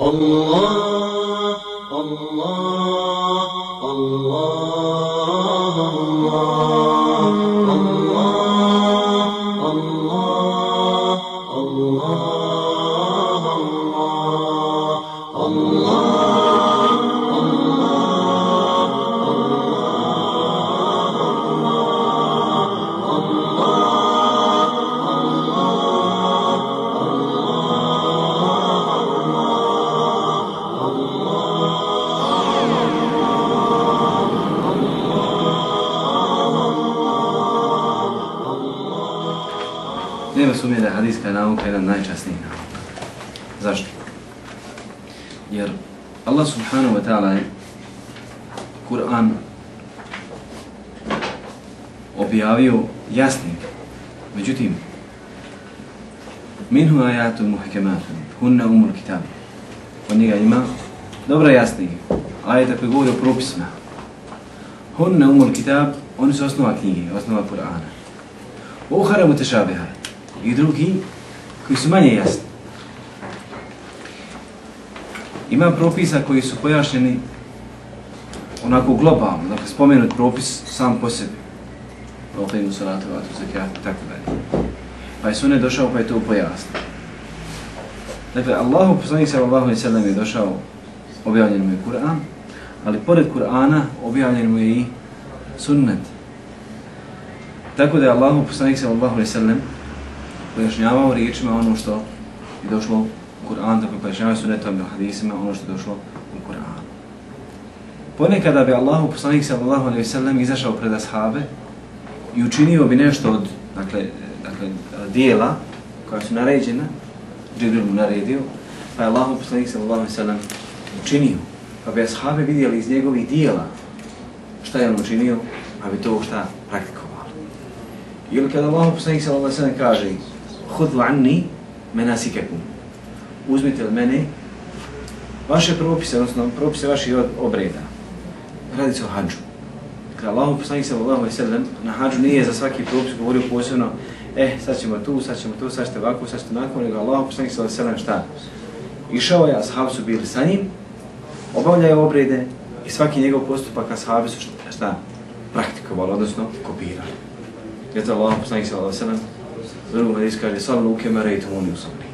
Allah, Allah. Allah subhanahu wa ta'ala je Kur'an objavio jasnim. Međutim, minhu ajatu muhkematun, hunna umul kitab. Od njega ima dobro jasni. Ajeta koji govori o propisima. Hunna umul kitab, oni su osnova knjige, osnova Kur'ana. Uhara mutešabihat I drugi koji su manje jasni. Ima propisa koji su pojašnjeni onako globalno, dakle spomenut propis sam po sebi. Proqimu salatu, vatu, zakat, tako dalje. Pa je sunet došao pa je to pojasnio. Dakle, Allahu poslanik sallallahu alejhi ve sellem je došao objavljen mu je Kur'an, ali pored Kur'ana objavljen mu je i sunnet. Tako da je Allahu poslanik sallallahu alejhi ve sellem pojašnjavao riječima ono što je došlo Kur'an, da pojašnjavaju sunetom i hadisima ono što je došlo u Kur'an. Ponekada bi Allahu poslanik sallallahu alejhi ve sellem izašao pred ashabe i učinio bi nešto od dakle, dakle, dijela koja su naređena, Džibril mu naredio, pa je Allahu poslanik sallallahu alejhi ve sellem učinio. Pa bi ashabe vidjeli iz njegovih dijela šta je on učinio, pa bi to šta praktikovali. Ili kada Allahu poslanik sallallahu alejhi ve sellem kaže Hudhu anni manasikakum." Uzmite od mene vaše propise, odnosno propise vaših obreda. Radi se o hađu. Dakle, Allahu poslanik sallallahu alejhi ve sellem na hađu nije za svaki propis govorio posebno eh, sad ćemo tu, sad ćemo tu, sad ćete ovako, sad ćete onako, nego Allahu poslanik sallallahu alejhi ve sellem šta? Išao je, ashab su bili sa njim, obavljaju obrede i svaki njegov postupak ashabi su šta, šta praktikovali, odnosno kopirali. Jer to Allah poslanik sallallahu alejhi ve sellem drugom hadisu kaže sallu kema rejtumuni usalli.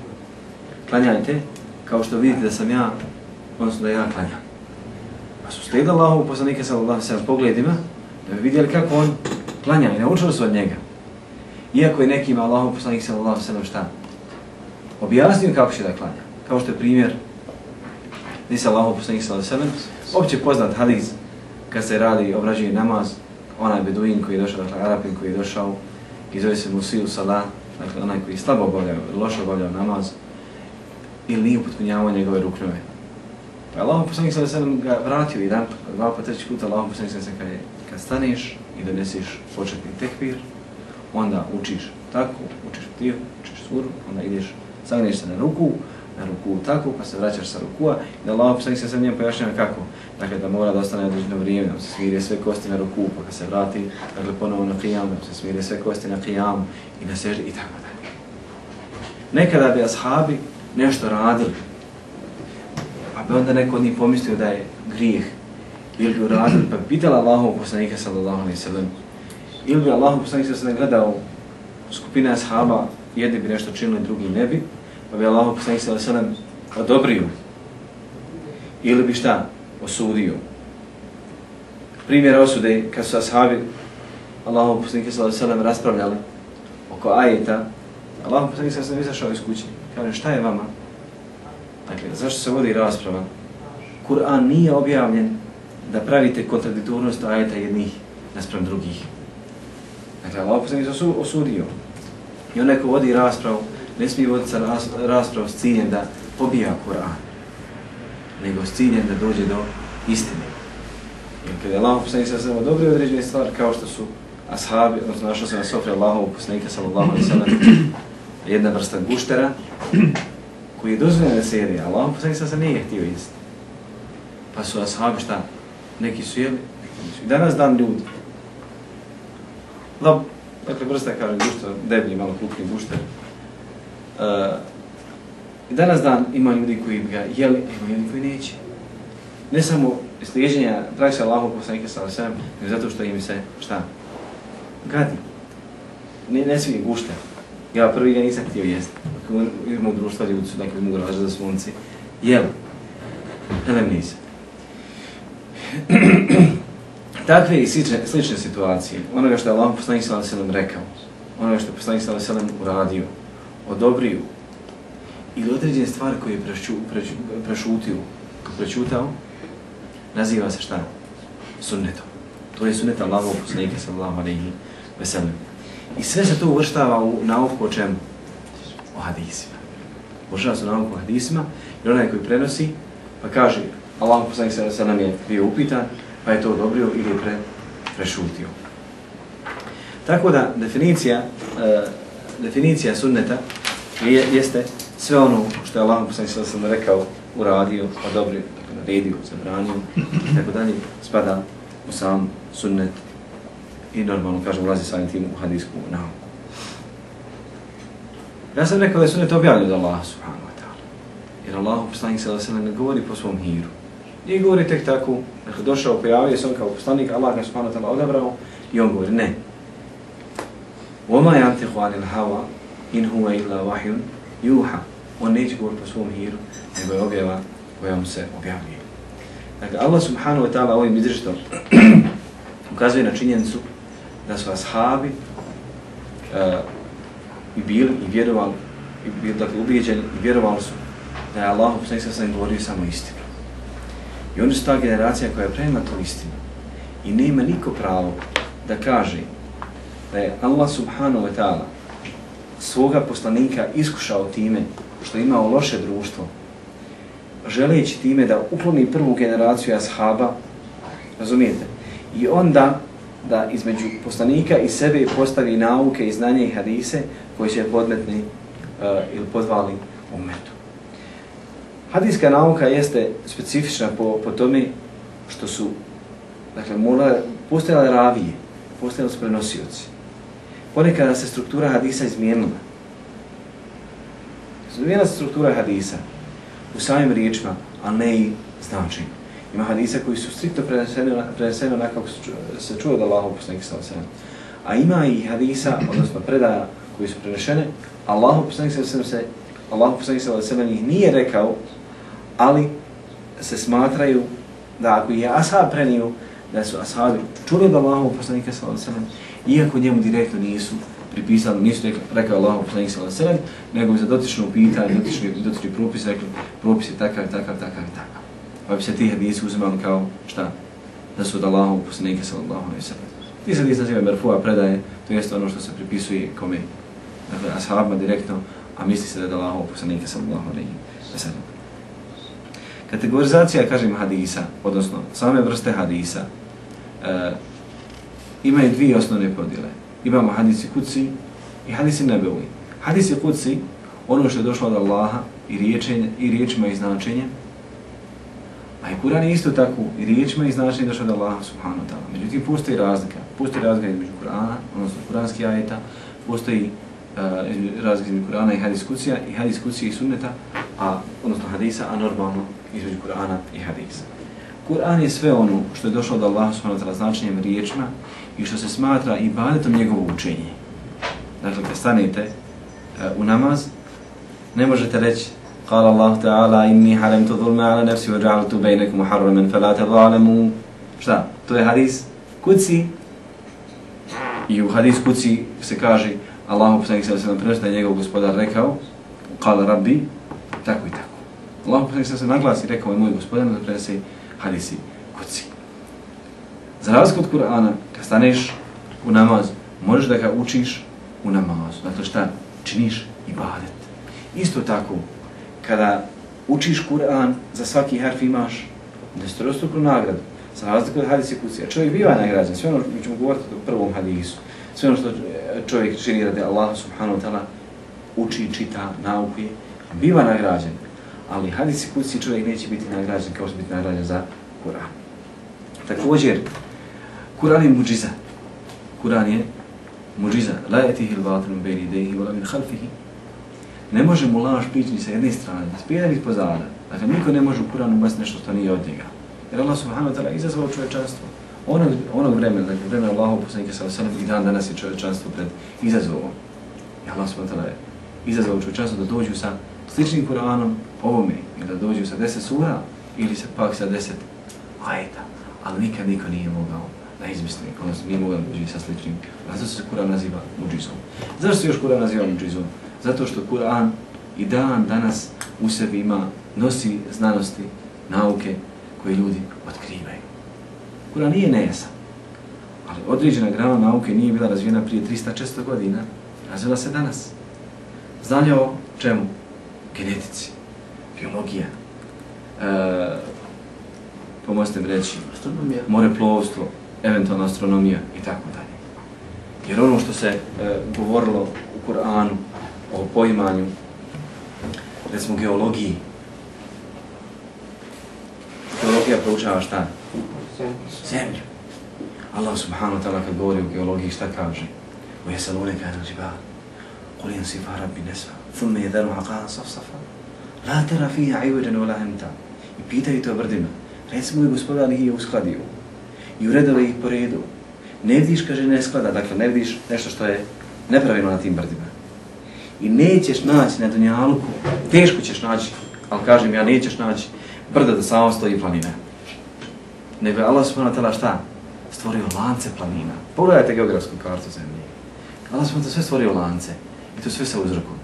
Klanjajte kao što vidite da sam ja, odnosno da ja klanjam. Pa su slijedili Allahu poslanike sallallahu sallam pogledima da bi vidjeli kako on klanja i naučili su od njega. Iako je nekima Allahu poslanik sallallahu sallam šta? Objasnio kako će da klanja. Kao što je primjer Gdje se poslanik sallallahu sallam opće poznat hadis kad se radi obrađuje namaz, onaj beduin koji je došao, dakle Arapin koji je došao i zove se Musiju Salah, dakle onaj koji slabo obavljao, loše obavljao namaz, ili nije upotpunjavao njegove ruknove. Pa Allah poslanik sallallahu alejhi ve sellem ga vratio jedan, dva pa treći put Allah poslanik sallallahu alejhi ve sellem kad staneš i donesiš početni tekbir, onda učiš tako, učiš tio, učiš suru, onda ideš, sagneš se na ruku, na ruku tako, pa se vraćaš sa rukua i da Allah poslanik sallallahu alejhi ve sellem pojašnjava kako. Dakle, da mora da ostane određeno vrijeme, da se smire sve kosti na ruku, pa kad se vrati, dakle, ponovo na qiyam, da se smire sve kosti na qiyam i na seždi i tako dalje. Nekada bi ashabi nešto radili, pa bi onda neko od njih pomislio da je grijeh, ili bi uradili, pa bi pitala Allahu poslanika sallallahu alaihi sallam, ili bi Allahu poslanika sallam gledao skupina ashaba, jedni bi nešto činili, drugi ne bi, pa bi Allahu poslanika sallallahu alaihi sallam odobrio, ili bi šta, osudio. Primjer osude, kad su ashabi Allahu poslanika sallallahu alaihi sallam raspravljali oko ajeta, Allahu poslanik sallallahu alaihi sallam izašao iz kuće. Kaže šta je vama? Dakle, zašto se vodi rasprava? Kur'an nije objavljen da pravite kontradiktornost ajeta jednih naspram drugih. Dakle, Allah poslanik se osudio. I onaj ko vodi raspravu, ne smije voditi sa raspravu s ciljem da pobija Kur'an nego s ciljem da dođe do istine. Dakle, Jer kada je Allah poslanik sa svema dobri određene stvari, kao što su ashabi, odnosno našao se na sofri Allahov poslanika sallallahu alaihi sallam, jedna vrsta guštera, koji je dozvoljeno da se jede, Allah poslanik sa nije htio jesti. Pa su ashabi šta? Neki su jeli, neki nisu. I danas dan ljudi. Da, dakle, vrsta, kaže gušta, deblji, malo krupni gušter, uh, I danas dan ima ljudi koji ga jeli, ima ljudi koji neće. Ne samo sliježenja praksa Allahog poslanika sa sve, nego zato što im se, šta? Gadi. Ne, ne svi gušta. Ja prvi ga nisam htio jesti. Imamo društva ljudi su nekako mogu ražati za svonci. Jel? Elem nisam. Takve i slične, slične situacije, onoga što je Allah poslanik sa osam rekao, onoga što je poslanik sa osam uradio, odobrio, ili određene stvari koje je prešu, prešću, prešutio, prešutao, naziva se šta? Sunnetom. To je sunnet Allahov poslanika sallallahu alejhi ve sellem. I sve se to uvrštava u nauku o čemu? O hadisima. Uvrštava se u nauku o hadisima i onaj koji prenosi, pa kaže Allah poslanik sada alejhi nam je bio upitan, pa je to odobrio ili je pre, prešutio. Tako da definicija uh, definicija sunneta je, jeste sve ono što je Allah poslanik sada sam rekao, uradio, odobrio, naredio, zabranio, tako dalje, spada u sam sunnet i normalno, kažem, ulazi samim tim u hadijsku nauku. Ja sam rekao da je sunnet objavljen od Allaha subhanahu wa ta'ala. Jer Allah poslanik se da ne govori po svom hiru. Nije govori tek tako, dakle došao, pojavio se on kao poslanik, Allah ga subhanahu wa ta'ala odabrao i on govori, ne. Oma yantiqu anil hawa in huwa illa wahyun yuha. On neće govori po svom hiru, nego je objava kojom se objavljuje. Dakle, Allah subhanahu wa ta'ala ovim izrištom ukazuje na činjenicu da su ashabi uh, i bili i vjerovali, i bili dakle, ubijeđeni i vjerovali su da je Allah poslanik sa sam govorio samo istinu. I oni su ta generacija koja je prema tu istinu. I nema niko pravo da kaže da je Allah subhanahu wa ta'ala svoga poslanika iskušao time što imao loše društvo, želeći time da ukloni prvu generaciju ashaba, razumijete? I onda da između poslanika i sebe postavi nauke i znanje i hadise koji će podmetni uh, ili podvali umetu. Hadijska nauka jeste specifična po, po tome što su, dakle, mora, postojale ravije, postojale su prenosioci. Ponekada se struktura hadisa izmijenila. Izmijenila se struktura hadisa u samim riječima, a ne i značenju. Ima hadisa koji su striktno preneseni, preneseni onako kako se čuje da Allahov poslanik sa osam. A ima i hadisa, odnosno predaja koji su prenešene, Allahov poslanik sa alejhi se, Allahov poslanik sa osam ih nije rekao, ali se smatraju da ako je ashab prenio, da su ashabi čuli da Allahov poslanika sa osam, iako njemu direktno nisu pripisali, nisu rekao Allahov poslanik sa osam, nego za dotično pitanje, dotični, dotični propis rekli, propis je takav, takav, takav takav pa bi se ti hadisi uzimali kao šta? Da su od Allahov poslanika sallallahu alaihi sallam. Ti se hadisi naziva merfu'a predaje, to jeste ono što se pripisuje kome, dakle, ashabima direktno, a misli se da je od Allahov poslanika sallallahu alaihi sallam. Kategorizacija, kažem, hadisa, odnosno same vrste hadisa, e, imaju dvije osnovne podjele. Imamo hadisi kuci i hadisi nebevi. Hadisi kuci, ono što je došlo od Allaha i, riječenje, i riječima i značenjem, A i Kur'an je isto tako i riječima i značenje došao od Allaha subhanahu wa ta'ala. Međutim, postoji razlika. Postoji razlika između Kur'ana, odnosno kuranski ajeta, postoji uh, razlika između Kur'ana i hadis kucija, i hadis kucija i sunneta, a, odnosno hadisa, a normalno između Kur'ana i hadisa. Kur'an je sve ono što je došlo od Allaha subhanahu wa ta'ala značenjem riječima i što se smatra ibadetom njegovo učenje. Dakle, kad stanete uh, u namaz, ne možete reći قال الله تعالى إني حرمت ظلم على نفسي وجعلت بينكم محرما فلا تظالموا šta? To je hadis kuci i u hadis kuci se kaže Allahu poslanik sallallahu alejhi ve sellem prenosi da njegov gospodar rekao قال ربي tako i tako. Allahu poslanik sallallahu alejhi naglasi rekao je moj gospodar da prenosi hadisi kuci. Za razliku od Kur'ana, kad staneš u namaz, možeš da ga učiš u namazu. Dakle šta? Činiš ibadet. Isto tako, kada učiš Kur'an, za svaki harf imaš desetorostruknu nagradu. Sa razliku od hadisi kuci. A čovjek biva nagrađen. Sve ono što ćemo govoriti u prvom hadisu. Sve ono što e, čovjek čini radi Allah subhanahu wa ta'ala uči, čita, naukuje, biva nagrađen. Ali hadisi kuci čovjek neće biti nagrađen kao što biti nagrađen za Kur'an. Također, Kur'an je muđiza. Kur'an je muđiza. La etihil vatinu bejni dehi, vola min halfihi. Ne može mu laž biti ni sa jedne strane, spijena ni pozada. Dakle, niko ne može u Kur'anu ubaciti nešto što nije od njega. Jer Allah subhanahu wa ta'ala izazvao čovječanstvo. Onog, onog vremena, dakle, vremena Allahov poslanika sa osanem i dan danas je čovječanstvo pred izazovom. I Allah subhanahu wa ta'ala je izazvao čovječanstvo da dođu sa sličnim Kur'anom ovome, ili da dođu sa deset sura, ili sa pak sa deset ajeta. Ali nikad niko nije mogao da izmisli, odnosno nije mogao da dođe sa sličnim. A zato se Kur'an naziva muđizom. Zašto se još Kur'an naziva muđizom? Zato što Kur'an i dan danas u sebi ima, nosi znanosti, nauke koje ljudi otkrivaju. Kur'an nije nejasan, ali određena grana nauke nije bila razvijena prije 300-400 godina, razvila se danas. Znanje o čemu? Genetici, biologija, e, pomozite mi reći, moreplovstvo, eventualna astronomija i tako dalje. Jer ono što se e, govorilo u Kur'anu o poimanju, recimo geologiji, geologija proučava šta? Zemlju. Allah subhanahu wa ta'ala kad govori o geologiji šta kaže? O jesalune kada žiba, قل ينسفها ربي نسفا ثم يذرها قاعا صفصفا لا ترى فيها عوجا ولا همتا i pitaju to brdima recimo je gospodar ih je uskladio I uredove ih po redu. Ne vidiš kaže ne sklada dakle ne vidiš nešto što je nepravilno na tim brdima. I nećeš naći na Dunjaluku teško ćeš naći ali kažem ja nećeš naći brda da samo stoji planina. Nego je Allah subhanahu wa šta? Stvorio lance planina. Pogledajte geografsku kartu zemlje. Allah subhanahu sve stvorio lance. I to sve sa uzrokom.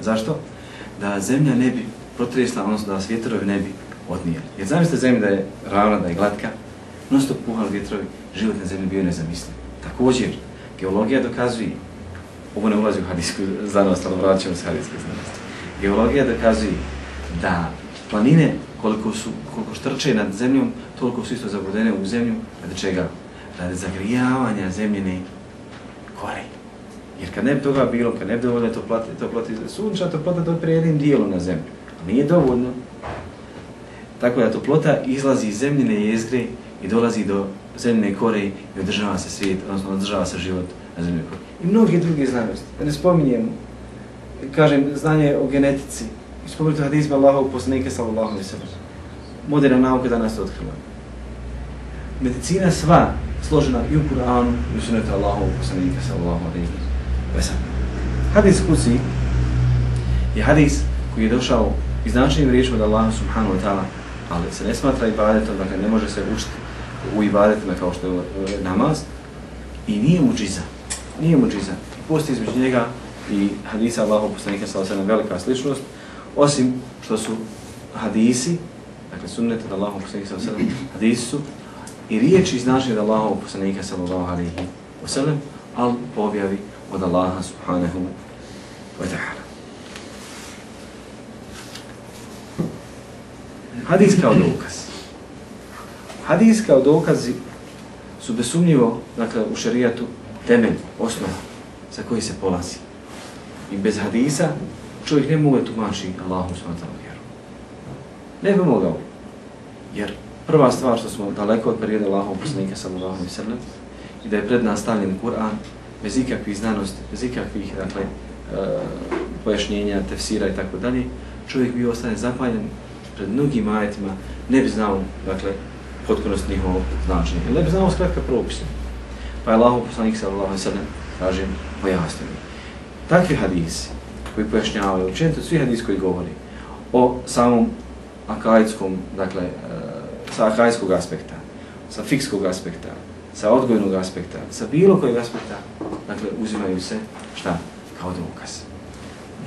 Zašto? Da zemlja ne bi protresla, odnosno da vjetrovi ne bi odnijeli. Jer zamislite zemlja da je ravna, da je glatka, non stop puhali vjetrovi, život na zemlji bio nezamisliv. Također, geologija dokazuje, ovo ne ulazi u hadijsku znanost, ali vraćamo se hadijske znanosti. Geologija dokazuje da planine, koliko su, koliko štrče nad zemljom, toliko su isto zabudene u zemlju, radi čega? Radi zagrijavanja zemljene kore. Jer kad ne bi toga bilo, kad ne bi dovoljno toplate, toplate, sunča toplota to je jednim dijelom na zemlju. A nije dovoljno. Tako da toplota izlazi iz zemljine jezgre i dolazi do zemljine kore i održava se svijet, odnosno održava se život na zemljine kore. I mnogi drugi znanosti. Da ne spominjem, kažem, znanje o genetici. I spomenuti hadizma Allahovog poslanika sallallahu alaihi sallam. Moderna nauka danas to otkrila. Medicina sva složena i u Kur'anu i u sunetu Allahovog poslanika sallallahu alaihi sallam. Hadis kusi je hadis koji je došao iz značajnim riječima od Allaha subhanahu wa ta'ala, ali se ne smatra ibadetom, dakle ne može se učiti u ibadetima kao što je e, namaz i nije muđiza. Nije muđiza. I postoji između njega i hadisa Allahov poslanika sallallahu alaihi velika sličnost, osim što su hadisi, dakle sunnet od Allahov poslanika sallallahu alaihi sallam, hadisi su i riječi iz značenja od Allahov poslanika sallallahu alaihi sallam, ali po objavi od Allaha subhanahu wa ta'ala. Hadis kao dokaz. Hadis kao dokazi su besumnjivo, dakle, u šarijatu temelj, osnova sa koji se polazi. I bez hadisa čovjek ne mogu tumači Allahu s.w.t. vjeru. Ne bi mogao. Jer prva stvar što smo daleko od perioda Allahov poslanika sallallahu alaihi sallam i da je pred nas stavljen Kur'an bez ikakvih znanosti, bez ikakvih dakle, uh, pojašnjenja, tefsira i tako dalje, čovjek bi ostane zapaljen pred mnogim ajetima, ne bi znao, dakle, potpunost njihovog značenja. Ne bi znao skratka propisa. Pa je Allah poslanik sallallahu alaihi sallam, kažem, pojasnili. Takvi hadisi koji pojašnjavaju, učinite svi hadisi koji govori o samom akajskom, dakle, e, sa akajskog aspekta, sa fikskog aspekta, sa odgojnog aspekta, sa bilo kojeg aspekta, dakle, uzimaju se, šta, kao dokaz.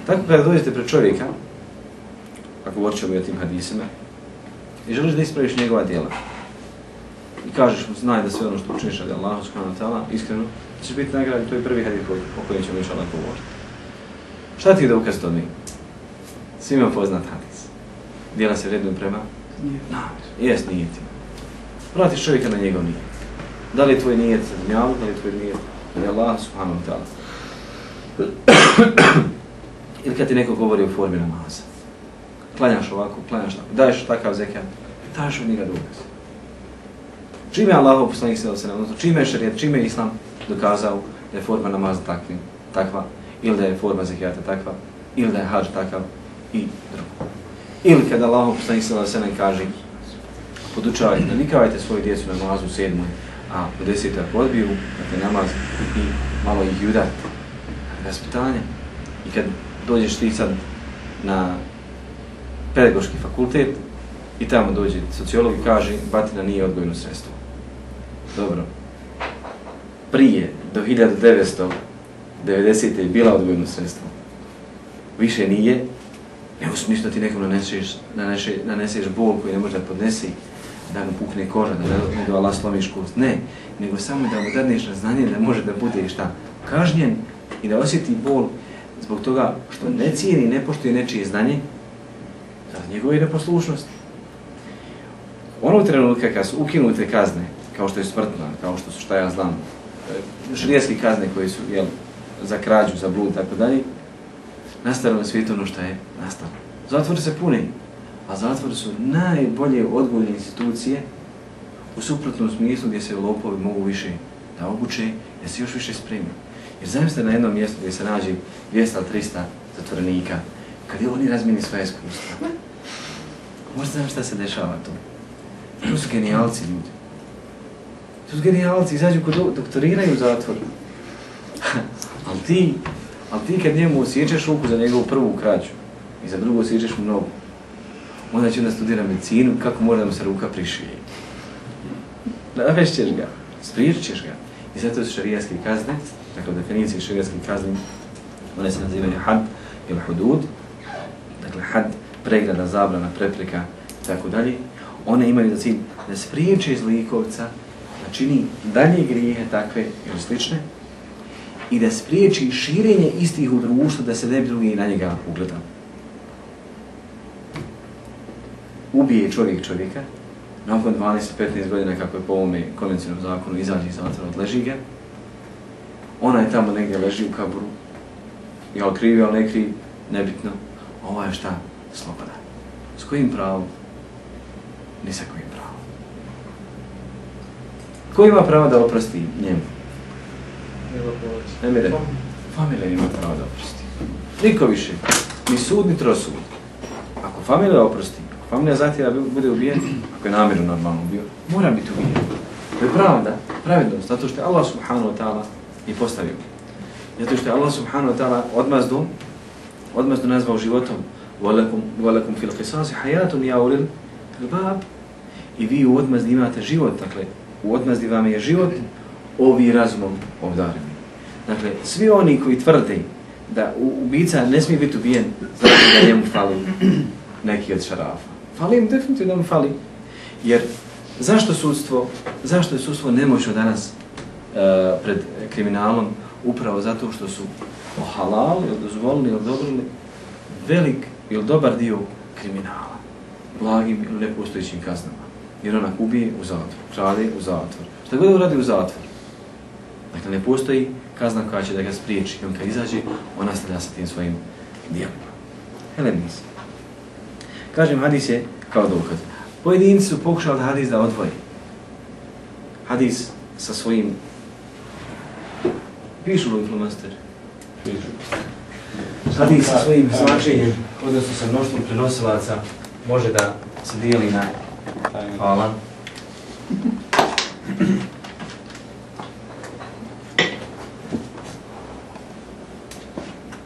Tako kada dođete pred čovjeka, ako govorit ćemo o tim hadisima, i želiš da ispraviš njegova djela, i kažeš mu, znaj da sve ono što učiniš od Allaha subhanahu wa ta'ala, iskreno, da će biti nagrađen, to je prvi hadis o kojem ćemo inša Allah govoriti. Šta ti je dokaz to mi? Svima poznat hadis. Djela se vredno prema? Namir. Jes, nije ti. Vratiš čovjeka na njegov nijet. Da li je tvoj nijet za dunjavu, da li je tvoj nijet za Allah subhanahu wa ta'ala. Ili kad ti neko govori o formi namaza. Klanjaš ovako, klanjaš tako, daješ takav zekat, daješ od njega dokaz. Čime je Allahov poslanik se se odnosno čime je šarijet, čime je Islam dokazao da je forma namaza takvi, takva, ili da je forma zekijata takva, ili da je hađ takav i drugo. Ili kada Allahov poslanik sallallahu alejhi ve sellem kaže podučavajte, navikavajte svoju djecu na namazu u sedmoj, a u desetoj ako odbiju, dakle namaz i malo ih udarite. Vaspitanje. I kad dođeš ti sad na pedagoški fakultet i tamo dođe sociolog i kaže batina nije odgojno sredstvo. Dobro. Prije, do 1990. je bila odvojeno sredstvo. Više nije, ne usmišno ti nekom naneseš, naneše, naneseš bol koji ne može da podnesi, da mu pukne koža, da mu da Allah slomiš kost. Ne, nego samo da mu dadneš na znanje da može da bude šta kažnjen i da osjeti bol zbog toga što ne cijeni, ne poštuje nečije znanje, za njegove neposlušnosti. Ono trenutka kad su ukinute kazne, kao što je smrtna, kao što su šta ja znam, šrijeske kazne koje su jel, za krađu, za blud, tako dalje, nastalo na svijetu ono što je nastalo. Zatvori se puni, a zatvori su najbolje odgojne institucije u suprotnom smislu gdje se lopovi mogu više da obuče, da se još više spremi. Jer zamislite na jednom mjestu gdje se nađe 200-300 zatvorenika, kad oni razmini svoje iskustva. Možete znam šta se dešava tu. Tu su genijalci ljudi. To su genijalci, izađu kod doktoriraju u zatvoru. ali ti, ali ti kad njemu osjećaš ruku za njegovu prvu krađu i za drugu osjećaš mu nogu, onda će onda studira medicinu, kako mora da mu se ruka prišije. Navešćeš ga, spriječeš ga. I zato su šarijaske kazne, dakle definicije šarijaske kazne, one se nazivaju had ili hudud, dakle had, pregrada, zabrana, prepreka tako dalje, one imaju za cilj da spriječe iz likovca, čini dalje grijehe takve ili slične, i da spriječi širenje istih u društvu da se ne bi drugi na njega ugledao. ubije čovjek čovjeka, nakon 12-15 godina kako je po ovome konvencijnom zakonu izađe iz zatvora, odleži ga, ona je tamo negdje leži u kaburu, i ali krivi, li ne krivi, nebitno, ova je šta? Sloboda. S kojim pravom? Ni sa kojim. Ko ima pravo da oprosti njemu? Ne mire. Familija ima pravo da oprosti. Niko više. Ni sud, ni trosud. Ako familija oprosti, familija zahtjeva da bude ubijen, ako je namjerno normalno bio, mora biti ubijen. To je pravda, pravednost, zato što je Allah subhanahu wa ta'ala i postavio. Zato što je Allah subhanahu wa ta'ala odmazdu, odmazdu nazvao životom وَلَكُمْ فِي الْقِسَاسِ حَيَاتٌ يَوْلِلْ الْبَابِ I vi u odmazdi imate život, dakle, u odmazdi vam je život, ovi razumom obdareni. Dakle, svi oni koji tvrde da ubica ne smije biti ubijen, znači da njemu fali neki od šarafa. Fali im, definitivno mu fali. Jer zašto sudstvo, zašto je sudstvo nemoćno danas uh, pred kriminalom? Upravo zato što su ohalali, dozvolili, odobrili velik ili dobar dio kriminala. Blagim ili nepostojićim kaznama. Jer ona ubije u zatvor, krade u zatvor. Šta god uradi u zatvor. Dakle, ne postoji kazna koja će da ga spriječi. I on kad izađe, on nastavlja sa tim svojim dijelima. Helenis. Kažem, hadis je kao dokaz. Pojedinci su pokušali hadis da odvoji. Hadis sa svojim... Pišu li influmaster? Pišu. Hadis sa svojim značenjem, odnosno sa mnoštvom prenosilaca, može da se dijeli na... Hvala.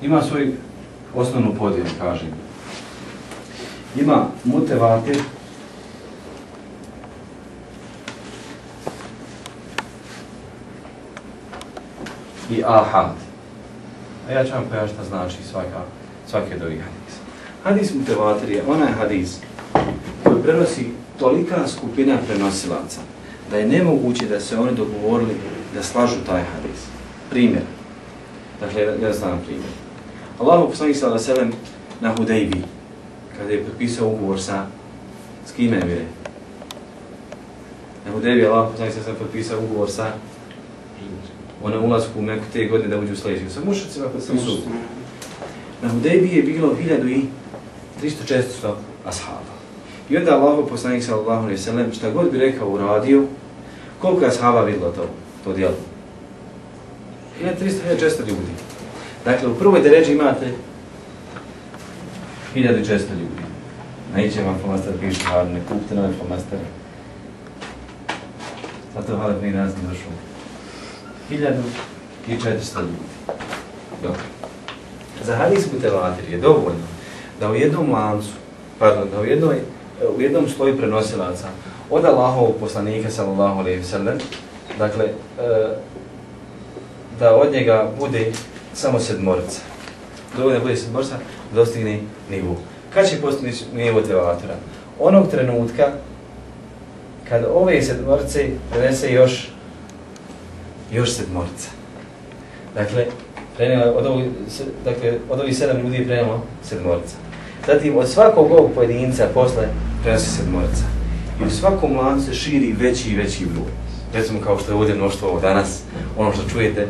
Ima svoj osnovnu podijel, kažem ima mutevatir i ahad. A ja ću vam pojaći šta znači svaka, svaki od ovih hadisa. Hadis mutevatir je onaj hadis koji prenosi tolika skupina prenosilaca da je nemoguće da se oni dogovorili da slažu taj hadis. Primjer. Dakle, jedan znam primjer. Allahu poslanik sallallahu alejhi ve sellem na Hudejbi kada je potpisao ugovor sa s kime ne vire. Na Hudebi Allah poslanik se sam potpisao ugovor sa ona ulazku u Meku te godine da uđu u sljedećeg. Sa mušacima potpisao. Na Hudebi je bilo 1300-400 ashaba. I onda Allah poslanik sallallahu alaihi sallam šta god bi rekao u radiju, koliko je ashaba vidjelo to, to djelo? Ima 300.400 ljudi. Dakle, u prvoj deređi imate 1400 ljudi. Neće vam flomaster piše ali ne kupite nove flomastera. Zato Halep nije nas ne došao. 1400 ljudi. Dobro. Za hadis mutevatir je dovoljno da u jednom lancu, pardon, da u, jednoj, u jednom sloju prenosilaca od Allahovog poslanika, sallallahu alaihi ve sallam, dakle, e, da od njega bude samo sedmorica. Dovoljno da bude sedmorica, dostigne nivu. Kad će postići nivu tevatora? Onog trenutka kad ove sedmorce prenese još još sedmorca. Dakle, prenela, od ovih, dakle, od ovih sedam ljudi je prenijela sedmorica. Zatim, od svakog ovog pojedinca posle prenosi sedmorica. I u svakom lancu se širi veći i veći broj. Recimo, kao što je ovdje mnoštvo ovo danas, ono što čujete,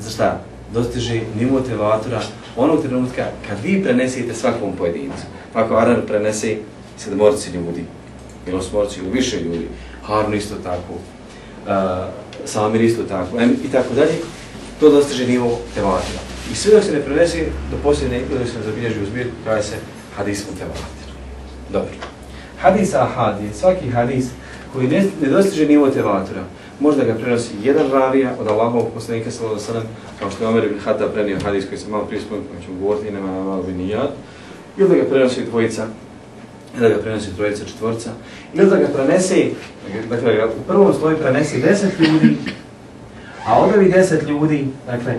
za šta? Dostiže nivo tevatora onog trenutka kad vi prenesete svakom pojedincu. Ako Arar prenese sedmorci ljudi, ili osmorci ili više ljudi, Harun isto tako, uh, Samir isto tako, i tako dalje, to dostiže nivo tevatora. I sve dok se ne prenese do posljedne, ili se ne zabilježi u zbir, kaže se hadis mu. Dobro. Hadis ahad je svaki hadis koji ne, ne dostiže nivo tevatora. Možda ga prenosi jedan ravija od Allahovog poslanika sallallahu alejhi ve sellem, kao što je Omer ibn Hatab prenio hadis koji se malo prije spomenuo, pa ćemo govoriti, nema malo bi nijad, ili da ga prenosi dvojica, ili da ga prenosi trojica, četvorca, ili da ga prenese, dakle, u prvom sloju prenese deset ljudi, a onda ovih deset ljudi, dakle,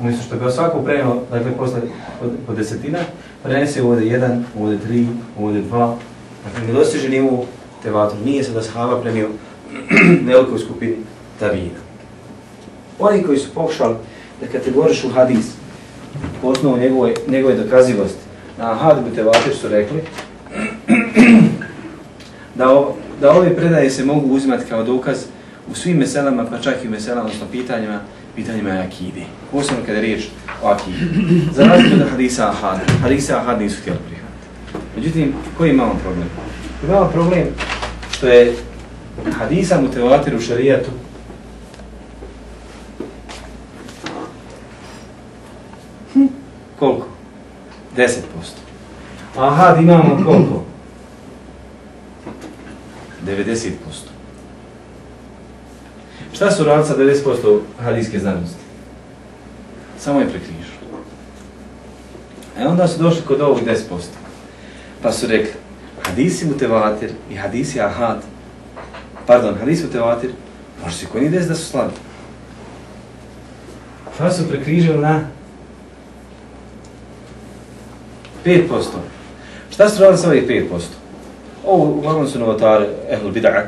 umjesto što ga svako prenio, dakle, posle po, po desetina, prenese ovdje jedan, ovdje tri, ovdje dva, dakle, ne dostiže nivu tevator, nije se da sahaba prenio velikoj skupini tabina. Oni koji su pokušali da kategorišu hadis po osnovu njegove, njegove dokazivosti, na ahad bi vatru su rekli, da, o, da ove predaje se mogu uzimati kao dokaz u svim meselama, pa čak i u meselama, odnosno pitanjima, pitanjima akide. Posebno kada je riječ o akide. Za razliku od hadisa ahad, hadisa ahad nisu htjeli prihvatiti. Međutim, koji imamo problem? Imamo problem što je hadisa mutevatir u šarijatu hm, koliko? 10%. Ahad imamo koliko? 90%. Šta su radili sa 90% hadijske znanosti? Samo je prekrižu. E onda su došli kod ovog 10%. Pa su rekli, hadisi mutevatir i hadisi ahad, pardon, hadisi mutevatir, može se koji des da su slabi. Pa su prekrižili na 5%. Šta su radili sa ovih 5%? Ovo uglavnom su novotari, ehl bid'a,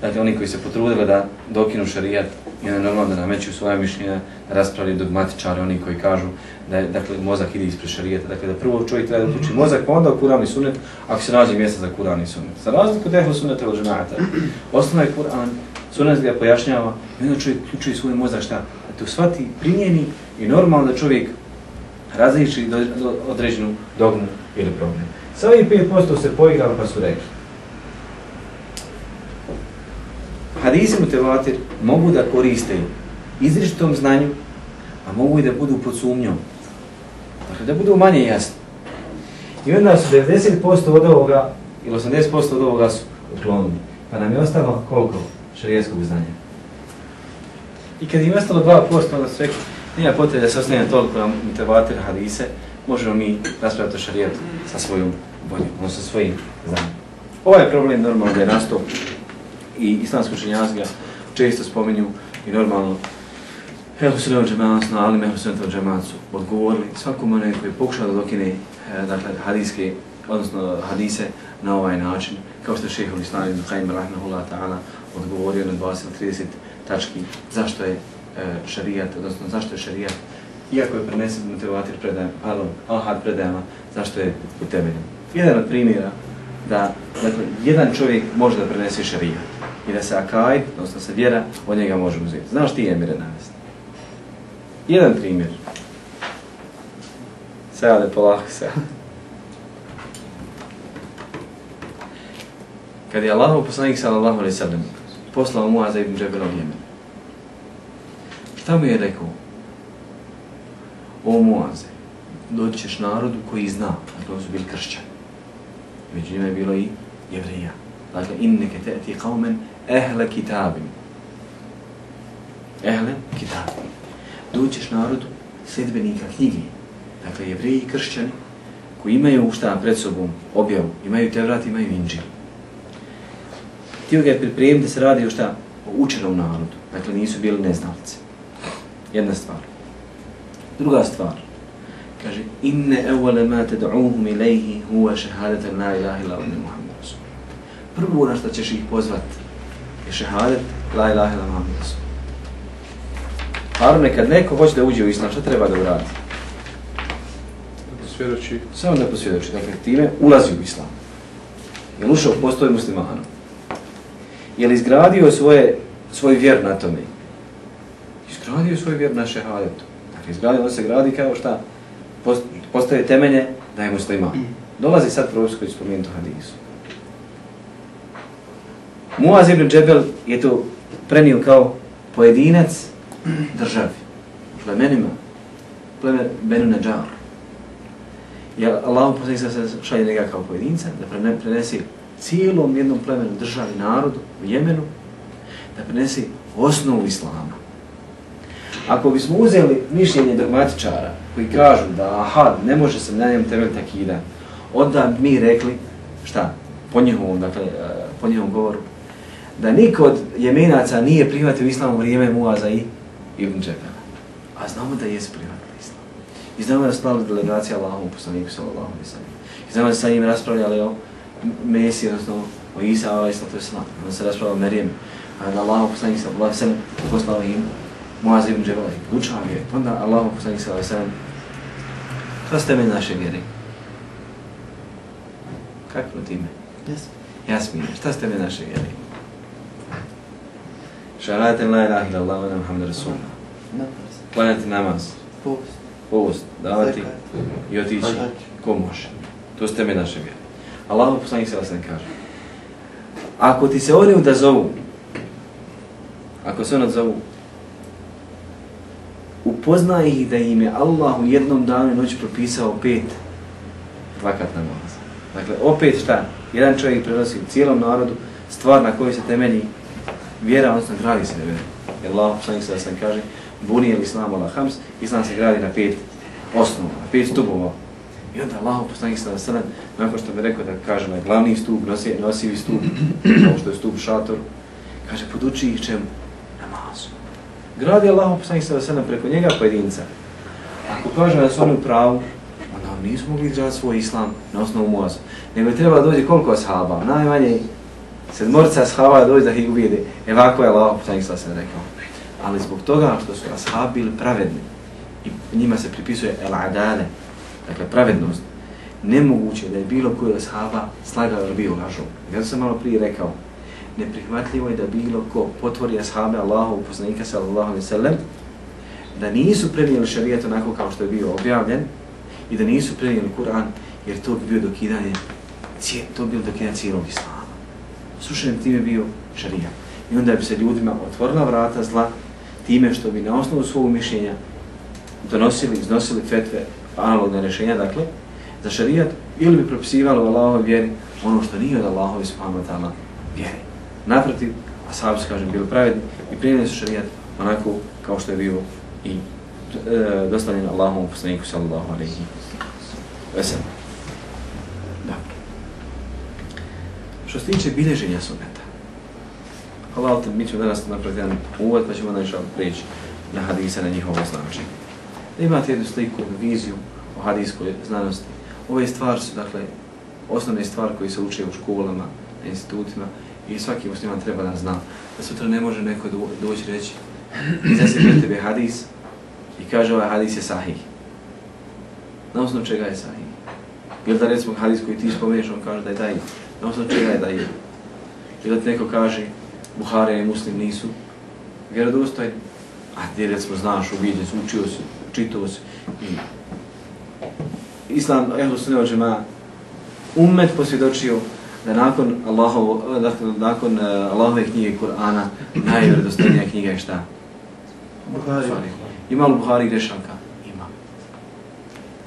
dakle oni koji se potrudili da dokinu šarijat i onda normalno da nameću svoje mišljenja, raspravljaju dogmatičari, oni koji kažu da je, dakle, mozak ide ispred šarijeta, dakle da prvo čovjek treba da uči mozak, pa onda Kur'an i sunnet, ako se nađe mjesta za Kur'an i sunnet. Za razliku od ehlu suneta od džemata, osnovno je Kur'an, sunnet ga pojašnjava, i onda čovjek uči svoj mozak šta, da to shvati, primjeni i normalno da čovjek različi do, do određenu dogmu ili problem. Sa ovih 5% se poigrali pa su rekli, hadisi mutevatir mogu da koriste izričitom znanju, a mogu i da budu pod sumnjom. Dakle, da budu manje jasni. I onda su 90% od ovoga, ili 80% od ovoga su uklonili. Pa nam je ostalo koliko šarijetskog znanja. I kad im je ostalo 2%, onda su rekli, nije potrebe da se ostane toliko na mutevatir hadise, možemo mi raspraviti o šarijetu sa svojom voljom, odnosno sa svojim znanjem. Ovaj problem normalno da je nastao i islamski učenjaci ga često spominju i normalno Ehlu Sunnetu džemaat, na alim Ehlu Sunnetu džemaat su odgovorili svakom onaj koji je pokušao da dokine e, dakle, hadijske, odnosno hadise na ovaj način, kao što je šehol Islam ibn Qaim rahmehullah ta'ala odgovorio na 20-30 tački zašto je e, šarijat, odnosno zašto je šarijat, iako je prenesen motivator predajem, pardon, ahad predajama, zašto je u. Jedan od primjera da dakle, jedan čovjek može da prenese šarijat i da se akajd, odnosno se vjera, od njega može uzeti. Znaš ti Emire navesti? Jedan primjer. Sajade polako se. Kad je Allahov poslanik sallallahu alaihi sallam poslao Muaza ibn Džebela u Jemen, šta mu je rekao? O Muaze, doći ćeš narodu koji zna, dakle su bili kršćani. među njima je bilo i jevrija. Dakle, inneke te'ti qavmen ehle kitabim. Ehle kitabim. Doćeš narodu sljedbenika knjige. Dakle, jevriji i kršćani koji imaju šta pred sobom objavu, imaju Tevrat, imaju Inđil. Htio ga je pripremiti da se radi o šta? O učenom narodu. Dakle, nisu bili neznalice. Jedna stvar. Druga stvar. Kaže, inne evvele ma ted'uhum ilaihi huwa šehadete la ilaha ila unu Muhammed Rasul. Prvo na što ćeš ih pozvati šehadet la ilaha ila Muhammed Rasul. Harune, kad neko hoće da uđe u islam, šta treba da uradi? Svjedoči. Samo da posvjedoči. Dakle, time ulazi u islam. Je li ušao postoje muslimanom? Je li izgradio svoje, svoj vjer na tome? Izgradio svoj vjer na šehadetu. Dakle, izgradio, on se gradi kao šta? Post, postaje temelje da je musliman. Dolazi sad profesor koji spomenuti hadisu. Muaz ibn Džebel je to prenio kao pojedinac državi, plemenima, plemen Benu Neđar. Ja Allah poslanik se šalje njega kao pojedinca da prenesi cijelom jednom plemenu državi, narodu u Jemenu, da prenesi osnovu Islama. Ako bismo uzeli mišljenje dogmatičara koji kažu da ahad ne može se na njem temeljiti akida, onda mi rekli, šta, po njihovom, dakle, eh, po njihovom govoru, da niko od jemenaca nije prihvatio islam u vrijeme Muaza i Ibn Džebela. A znamo da jesu prihvatili islam. I znamo da slali delegacija Allahom poslaniku sallallahu alaihi sallam. I znamo da sa njim raspravljali o Mesiji, odnosno o Isa alaihi sallam. Onda se raspravljali o Merijem. A da Allahom poslaniku sallallahu alaihi sallam poslao im Muaz ibn Džebela i poučao je. Onda Allahom poslaniku sallallahu alaihi sallam to ste mi naše vjeri. Kako time? Yes. Jasmine, šta ste mi naše vjeri? Šaratem la ilaha ila Allah, wa Muhammed Rasulullah. Namaz. Klanjati namaz, Post. post, davati i otići ko može. To ste mi naše vjeri. Allah poslanik se vas ne kaže. Ako ti se oni da zovu, ako se oni zovu, upoznaj ih da im je Allah u jednom danu i noći propisao pet dvakat namaza. Dakle, opet šta? Jedan čovjek prenosi u cijelom narodu stvar na kojoj se temelji vjera, odnosno gradi se na vjera. Jer Allah poslanik se sam kaže, buni je islam ala hams, islam se gradi na pet osnova, na pet stubova. I onda Allah poslanik se vas nakon što bi rekao da kaže na glavni stup, nosi, nosivi stup, kao što je stup šator, kaže poduči ih čemu? Namazu. Gradi Allah poslanik se vas preko njega pojedinca. Ako kaže da su oni u pravu, onda nisu mogli izgraditi svoj islam na osnovu moza. Nego je treba dođe koliko ashaba, najmanje sedmorica ashaba dođe da ih uvijede. Evako je Allah poslanik se rekao. Ali zbog toga što su ashabi bili pravedni i njima se pripisuje el adale, dakle pravednost, nemoguće da je bilo koji od ashaba slagao ili bio lažo. Ja sam malo prije rekao, neprihvatljivo je da bilo ko potvori ashabe Allahu poslanika sallallahu alaihi sallam, da nisu prenijeli šarijat onako kao što je bio objavljen i da nisu prenijeli Kur'an, jer to bi bio dokidanje, to bi bilo dokidanje cijelog islama. Slušajem time bio šarija. I onda bi se ljudima otvorila vrata zla time što bi na osnovu svog mišljenja donosili, iznosili fetve, analogne rješenja, dakle, za šarijat, ili bi propisivalo u Allahove vjeri ono što nije od Allahove subhanahu wa ta'ala vjeri. Naprotiv, ashabi su, kažem, bili pravedni i primjeni su šarijat onako kao što je bio i e, dostavljen Allahom poslaniku sallallahu alaihi wa sallam. Što se tiče bilježenja sunneta, Allah, mi ćemo danas napraviti jedan uvod, pa ćemo onda prijeći na hadise, na njihovo značenje. Da imate jednu sliku, viziju o hadijskoj znanosti. Ove stvari su, dakle, osnovne stvari koje se uče u školama, na institutima i svaki musliman treba da zna da sutra ne može neko do, doći reći iznese pred tebe hadis i kaže ovaj hadis je sahih. Na osnovu čega je sahih? Ili da recimo hadis koji ti spomeniš, on kaže da je taj Na osnovu čega je daji? Ili da ti neko kaže Buhari i Muslim nisu vjerodostojni, a ti recimo znaš, uviđen si, učio si, čitao si i Islam, ehlu sunne ođema, umet posvjedočio da nakon Allahov, dakle, nakon uh, Allahove knjige Kur'ana najvjerodostojnija knjiga je šta? Buhari. Ima li Buhari grešaka? Ima.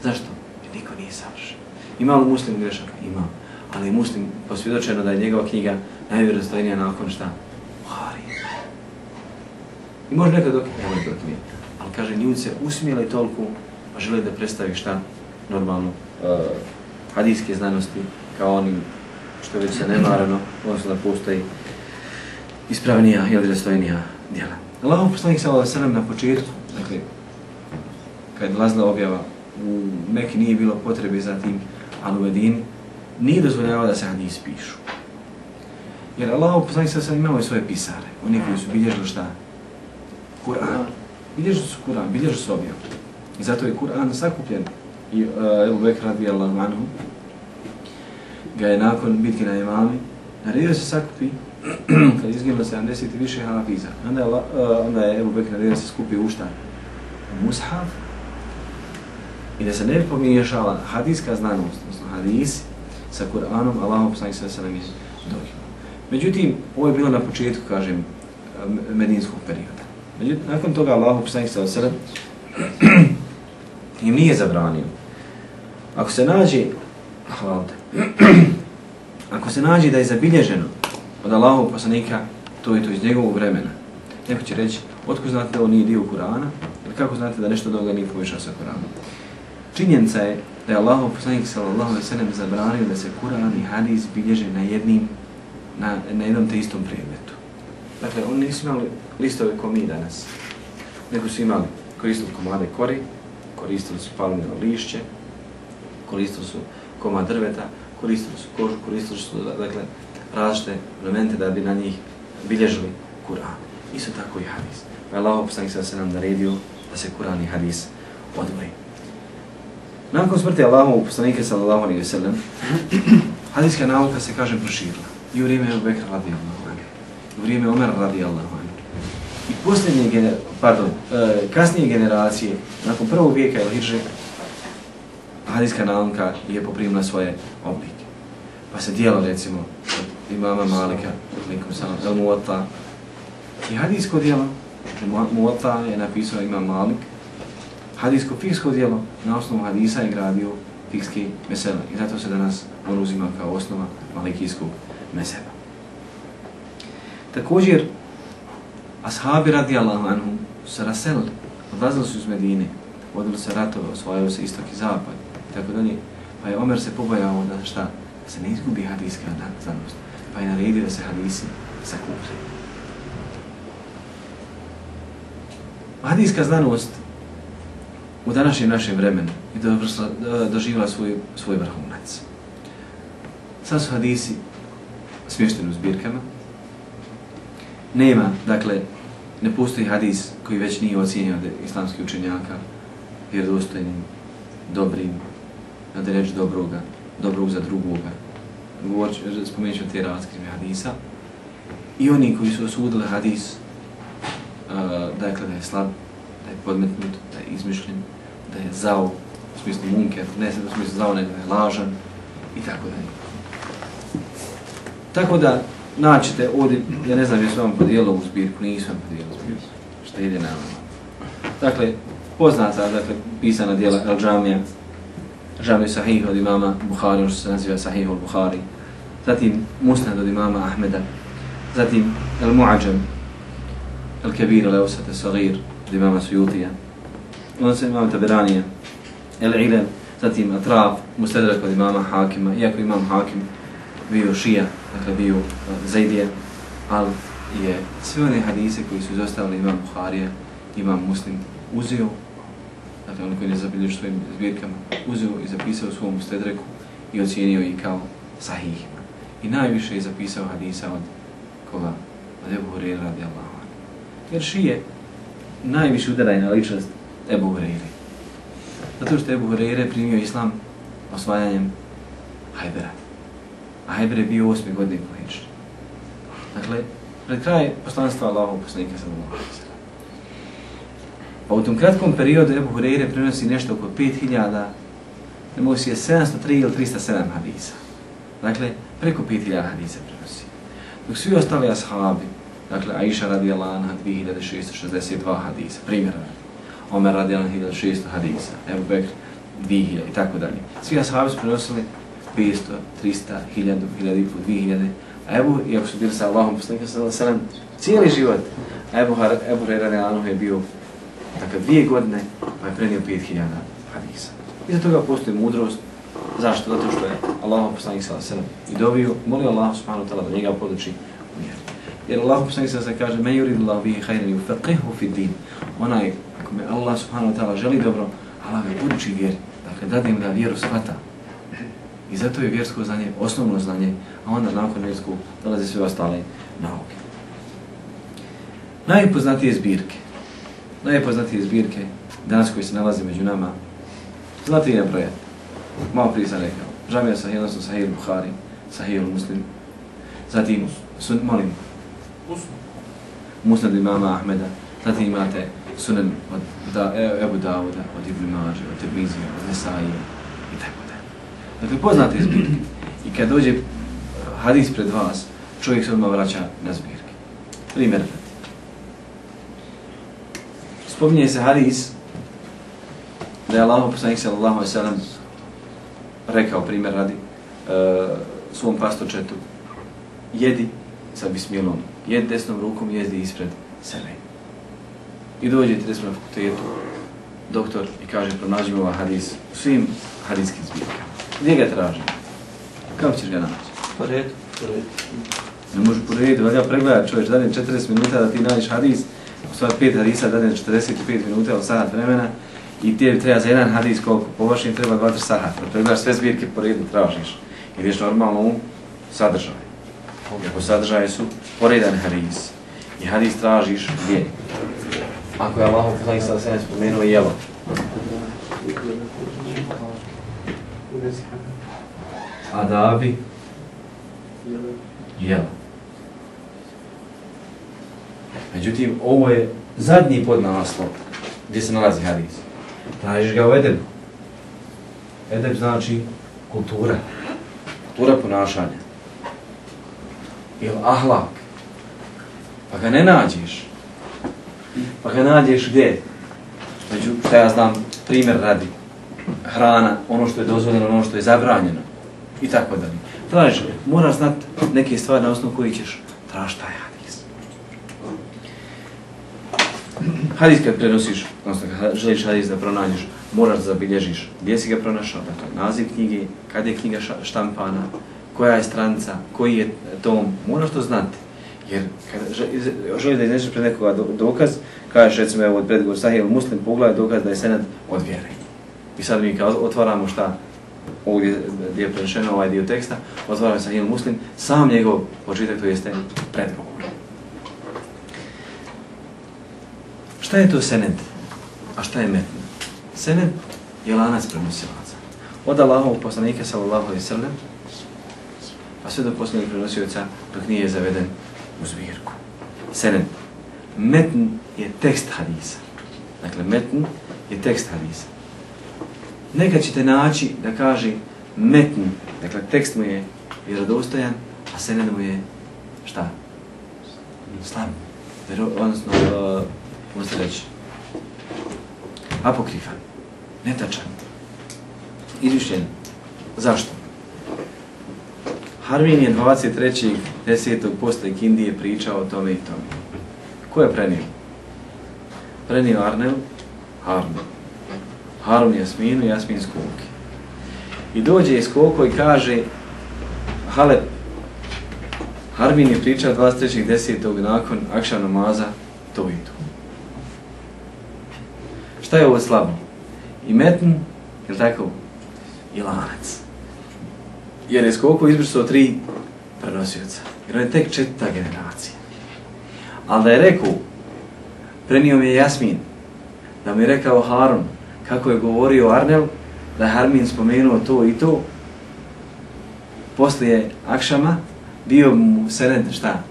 Zašto? Jer niko nije savršen. Ima li muslim grešaka? Ima ali muslim posvjedočeno da je njegova knjiga najvjerozstojnija nakon šta? Buhari. I može nekad dok ne može dok. Ali kaže, ljudi se usmijeli toliko, pa žele da predstavi šta? Normalno, uh, hadijske znanosti, kao oni što već se nemarano, odnosno da postoji ispravnija i odrestojnija djela. Allahom poslanik sallallahu alejhi ve sellem na početku, dakle kad lazla objava u Mekki nije bilo potrebe za tim, ali u Medini nije dozvoljavao da se hadis pišu. Jer Allah poslanik sa sam imao i svoje pisare, oni koji su bilježili šta? Kur'an. Bilježili su Kur'an, bilježili su objavu. I zato je Kur'an sakupljen. I uh, Ebu Bekr radijallahu anhu ga je nakon bitke na imami naredio se sakupi kad izginulo 70 i više hafiza. Onda je, uh, onda je Ebu Bekr naredio se skupi u šta? U mushaf. I da se ne pomiješala hadijska znanost, odnosno hadis sa Kur'anom, Allahom poslani se se nam iz Međutim, ovo je bilo na početku, kažem, medinskog perioda. Međutim, nakon toga Allahom poslani se se im nije zabranio. Ako se nađe, hvala te, ako se nađe da je zabilježeno od Allahov poslanika, to je to iz njegovog vremena. Neko će reći, otko znate da ovo nije dio Kur'ana, ili kako znate da nešto doga nije povišao sa Kur'anom. Činjenica je da je Allahov poslanik sallallahu alaihi sallam zabranio da se Kur'an i hadis bilježe na jednim, na, na jednom te istom predmetu. Dakle, oni nisu imali listove ko mi danas, nego su imali koristili komade kori, koristili su palmino lišće, koristili su komad drveta, koristili su kožu, koristili su dakle, različite elemente da bi na njih bilježili Kur'an. Isto tako i hadis. Pa je Allah poslanik sada se nam naredio da se Kur'an i hadis odvoji. Nakon smrti Allahovog poslanika sallallahu alejhi ve sellem hadiska nauka se kaže proširila. I u vrijeme Abu Bekra radi Allah, u vrijeme Omer radijallahu anhu. I posljednje, pardon, e, kasnije generacije, nakon prvog vijeka ili hijdže, hadijska nauka je poprimila svoje oblike. Pa se dijelo, recimo, od imama Malika, nekom sam, El Muwatta, i hadijsko dijelo, Muwatta je napisao imam Malik, hadijsko fiksko dijelo, na osnovu hadisa je gradio fikski mesele I zato se danas on uzima kao osnova malikijskog meseba. Također, ashabi radijallahu anhum se raselili, odlazili su iz Medine, vodili se ratove, osvajali se istok i zapad, tako dalje. Pa je Omer se pobojao da šta, da se ne izgubi hadijska znanost. Pa je naredio da se hadisi sakupljaju. Hadijska znanost u današnjem našem vremenu i je doživjela svoj, svoj vrhunac. Sad su hadisi smješteni u zbirkama. Nema, dakle, ne postoji hadis koji već nije ocijenio od islamskih učenjaka vjerodostojnim, dobrim, da reći dobroga, dobrog za drugoga. Spomenut ću te razkrime hadisa. I oni koji su osudili hadis, uh, dakle da je slab, da je podmetnut, da je izmišljen, da je zao, u smislu munker, ne u smislu zao, nego da je lažan, i tako dalje. Tako da, naćete ovdje, ja ne znam jesu vam podijelio ovu zbirku, nisam vam podijelio zbirku, što ide na vama. Dakle, poznata, dakle, pisana dijela El Džamija, Džamiju Sahih od imama Bukhari, ono što se naziva Sahih od Bukhari, zatim Musnad od imama Ahmeda, zatim El Mu'ađam, El Kebir, El Eusat, El Sagir, od imama Sujutija, onda se imam Taberanija, El Ilem, zatim Atraf, Mustadrak od imama Hakima, iako imam Hakim bio šija, dakle bio uh, Zaidije, ali je sve one hadise koji su izostavili imam Buharije, imam Muslim, uzio dakle on koji ne zabilježi svojim zbirkama, uzeo i zapisao u svom stedreku i ocijenio ih kao sahih. I najviše je zapisao hadisa od koga? Od Ebu Hurira radi Allah. Jer šije najviše udaraj na ličnost Ebu Hureyre. Zato što Ebu Hureyre primio islam osvajanjem Hajbera. A Hajber je bio osmi godin po Hidžri. Dakle, pred kraj poslanstva Allahov poslanika sam Allah. Pa u tom kratkom periodu Ebu Hureyre prenosi nešto oko 5000, ne mogu si je 703 ili 307 hadisa. Dakle, preko 5000 hadisa prenosi. Dok svi ostali ashabi, dakle, Aisha radi Alana 2662 hadisa, primjera. Omer radi 1600 hadisa, Ebu Bekr 2000 i tako dalje. Svi ashabi su prenosili 500, 300, 1000, 1000 i 2000. A Ebu, iako su bili sa Allahom poslanika sallallahu alejhi ve cijeli život, a Ebu, Har, Ebu Hurera je bio dakle, dvije godine, pa je prenio 5000 hadisa. Iza toga postoji mudrost. Zašto? Zato što je Allah poslanik sallallahu alejhi i dovio, molio Allah subhanahu ta'ala da njega poduči u vjeru. Jer Allah poslanik sallallahu alejhi ve sellem kaže: "Men yuridillahu bihi khayran yufaqihu fi din." Onaj ako me Allah subhanahu wa ta'ala želi dobro, Allah ga poduči vjeri. Dakle, dade im da vjeru shvata. I zato je vjersko znanje osnovno znanje, a onda nakon vjerskog dolaze sve ostale nauke. Najpoznatije zbirke, najpoznatije zbirke danas koji se nalazi među nama, znate i nabrojati. Malo prije sam rekao, Žamija Sahih, odnosno Sahih Bukhari, Sahih Muslim, zatim, sun, molim, Musnad imama Ahmeda, zatim imate sunan od da, e, Ebu Davuda, od Ibn Mađe, od Tirmizije, od Nesaije i tako da. Dakle, poznate zbirke. I kad dođe hadis pred vas, čovjek se odmah vraća na zbirke. Primjer. Spominje se hadis da je Allah poslanik sallallahu alaihi sallam rekao primjer radi uh, svom pastočetu jedi sa bismilom, jedi desnom rukom, jedi ispred sebe. I dođe 30 na fakultetu, doktor, i kaže, pronađi mi ovaj hadis u svim hadijskim zbirkama. Gdje ga traži? Kako ćeš ga naći? Po redu. Po redu. Ne može po redu, ali ja pregledam čovječ, danem 40 minuta da ti nađeš hadis, u stvari 5 hadisa, danem 45 minuta ili sat vremena, i ti treba za jedan hadis koliko površin treba 2-3 sata. Da pregledaš sve zbirke po redu, tražiš. I vidiš normalno u sadržaj. Ako sadržaje su poredan hadis. I hadis tražiš gdje? Ako je Allah poslanik sada se ne spomenuo jelo. Adabi jelo. Međutim, ovo je zadnji podnaslov gdje se nalazi hadis. Tražiš ga u Edebu. Edeb znači kultura. Kultura ponašanja. Ili ahlak. Pa ga ne nađeš. Pa ga nađeš gdje? Među, šta ja znam, primjer radi. Hrana, ono što je dozvoljeno, ono što je zabranjeno. I tako dalje. Tražiš, moraš znat neke stvari na osnovu koji ćeš tražiti taj hadis. Hadis kad prenosiš, odnosno kad želiš hadis da pronađeš, moraš da zabilježiš gdje si ga pronašao, dakle naziv knjige, kada je knjiga štampana, koja je stranica, koji je tom, moraš to znati. Jer kada želi da izneseš pred nekoga dokaz, kažeš recimo evo od predgovor sahih ili muslim pogleda dokaz da je senad od vjere. I sad mi kao otvaramo šta ovdje gdje je prenešeno ovaj dio teksta, otvaramo sahih ili muslim, sam njegov počitak to jeste predgovor. Šta je to sened? A šta je metn? Sened je lanac prenosilaca. Od Allahovog poslanika sallallahu alaihi sallam, pa sve do poslanika prenosioca dok nije zaveden u zbirku. Sened. Metn je tekst hadisa. Dakle, metn je tekst hadisa. Nekad ćete naći da kaže metn, dakle, tekst mu je vjerodostojan, a sened mu je šta? Slab. Vero, odnosno, uh, možete reći, apokrifan, netačan, izvišljen. Zašto? Harvin je 23.10. posle Kindije pričao o tome i tome. Ko je prenio? Prenio Arnel, Harnu. Harun Jasminu, Jasmin Skoki. I dođe iz Koko i kaže Halep, Harvin je pričao 23.10. nakon Akša namaza to i to. Šta je ovo slabo? I metn, je tako? I lanac jer je Skoko izbrisao tri prenosioca. Jer on je tek četvrta generacija. Ali da je rekao, prenio mi je Jasmin, da mi je rekao Harun, kako je govorio Arnel, da je Harmin spomenuo to i to, poslije Akšama, bio mu sened šta?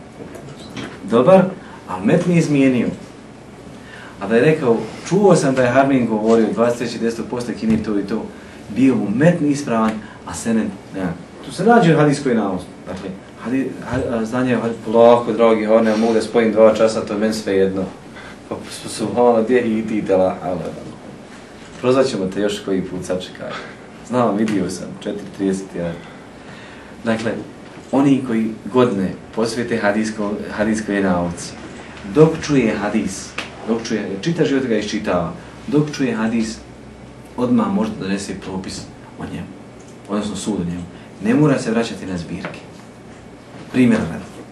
Dobar, a met mi izmijenio. A da je rekao, čuo sam da je Harmin govorio 23.10. posle kini to i to, bio mu metni ispravan, a sened nekako Tu se nađe hadijskoj nauci. Dakle, hadi, hadi, znanje je polako, dragi, ne mogu da spojim dva časa, to je meni sve jedno. Pa su hvala, gdje i ti tela, ali Prozvat ćemo te još koji put, sačekaj. Znam, vidio sam, 4.30 ja. Dakle, oni koji godine posvete hadisko, hadiskoj nauci, dok čuje hadis, dok čuje, čita život ga iščitava, dok čuje hadis, odmah može da donese propis o njemu, odnosno sud o njemu. Ne mora se vraćati na zbirke. Primjer,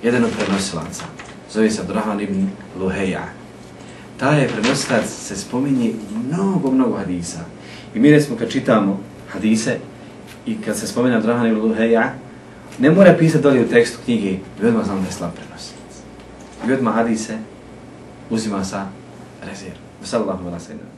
jedan od prenosilaca, zove se Abdurrahman ibn Luheja. Taj je prenosilac se spominje mnogo, mnogo hadisa. I mi smo kad čitamo hadise i kad se spominje Abdurrahman ibn Luheja, ne mora pisati dolje u tekstu knjige, i odmah znam da je slab prenosilac. I odmah hadise uzima sa rezervom. Sallallahu alaihi wa sallam.